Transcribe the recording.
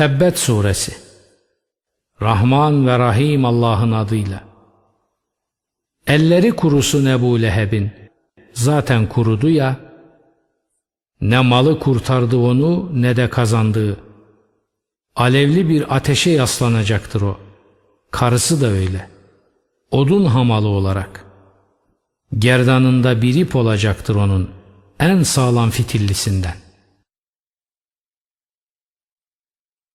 Tebbet Suresi. Rahman ve Rahim Allah'ın adıyla. Elleri kurusun Ebu Leheb'in. Zaten kurudu ya. Ne malı kurtardı onu ne de kazandığı Alevli bir ateşe yaslanacaktır o. Karısı da öyle. Odun hamalı olarak. Gerdanında bir ip olacaktır onun En sağlam fitillisinden.